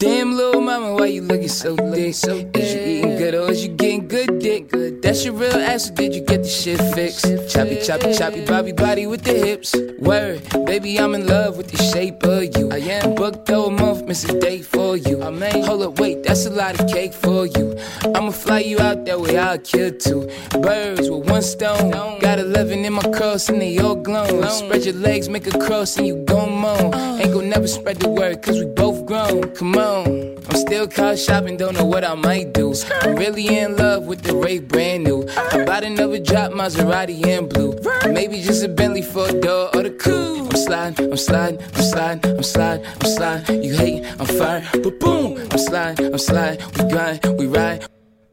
Det Damn, little mama, why you looking so thick? So is you eating good or is you getting good dick? That's your real ass, or did you get the shit fixed? Choppy, choppy, choppy, bobby body with the hips. Word, baby, I'm in love with the shape of you. I am booked though a month, miss a day for you. I mean, hold up, wait, that's a lot of cake for you. I'ma fly you out that way, I'll kill two birds with one stone. Got 11 in my cross and they all glowing. Spread your legs, make a cross and you gon' moan. Uh. Ain't gon' never spread the word, cause we both grown. Come on. Still car shopping, don't know what I might do. I'm really in love with the Ray brand new. I bought another drop, Maserati in blue. Maybe just a Bentley for a door or the coupe. I'm sliding, I'm sliding, I'm sliding, I'm sliding, I'm sliding. You hate, I'm fire, but boom. I'm sliding, I'm sliding, we grind, we ride.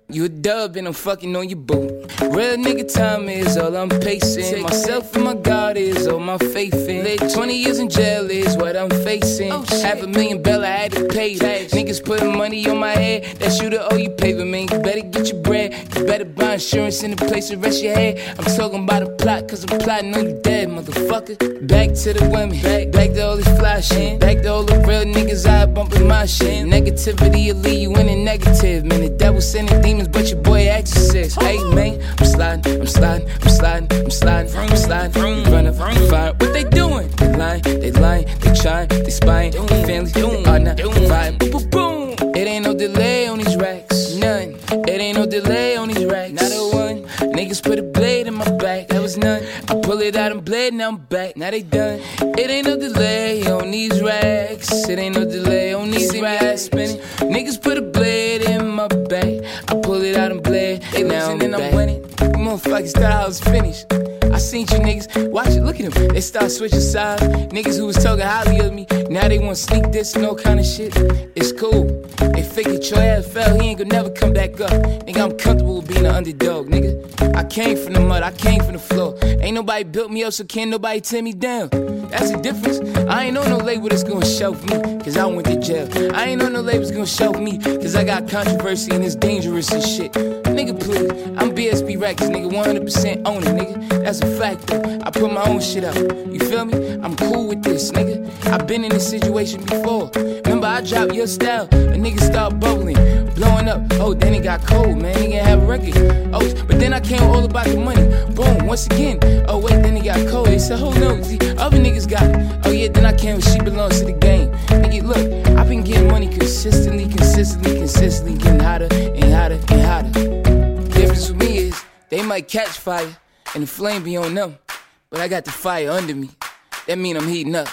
You a dub and I'm fucking on your boot. Real nigga time is all I'm pacing. Myself and my God is all my faith in. 20 years in jail is what I'm facing. Half a million bill I had to pay. Niggas putting money on my head. That shooter owe you pavement. You better get your bread. You better buy insurance in the place to rest your head. I'm talking about a plot cause I'm plotting on you dead, motherfucker. Back to the women. Back, back to all this fly shit. Back to all the real niggas I bumping my shit. Negativity will leave you in a negative. Man, the devil sending demons, but your boy exorcist. Hey, man, I'm sliding, I'm sliding, I'm sliding, I'm sliding, I'm sliding. I'm running, I'm fire. What they doing? They lying, they lying, they trying, they spying. The family, they are not vibe. Boom, It ain't no delay on these racks. Not a one. Niggas put a blade in my back. That was none. I pull it out and blade, now I'm back. Now they done. It ain't no delay on these racks. It ain't no delay on these racks. Spinning. Niggas put a blade in my back. I pull it out and blade. They now losing and I'm winning. Motherfuckers thought I was finished. I seen you niggas, watch it, look at them. They start switching sides. Niggas who was talking highly of me, now they want sneak this and all kind of shit. It's cool. They figured your ass fell, he ain't gonna never come back up. Nigga, I'm comfortable with being an underdog, nigga. I came from the mud, I came from the floor. Nobody built me up, so can't nobody tear me down. That's the difference. I ain't on no label that's gonna shelf me, cause I went to jail. I ain't on no label that's gonna shelf me, cause I got controversy and it's dangerous and shit. Nigga, please, I'm BSB Records, nigga, 100% own it, nigga. That's a fact, though. I put my own shit up. You feel me? I'm cool with this, nigga. I've been in this situation before. Remember, I dropped your style, a nigga start bubbling, blowing up. Oh, then it got cold, man. He didn't have a record. Oh, but then I came all about the money. Boom, once again. Oh, wait, then it got cold. They said, hold on, the other niggas got it. Oh, yeah, then I came she belongs to the game. Nigga, look, I've been getting money consistently, consistently, consistently, getting hotter and hotter and hotter. The difference with me is they might catch fire and the flame be on them, but I got the fire under me. That mean I'm heating up.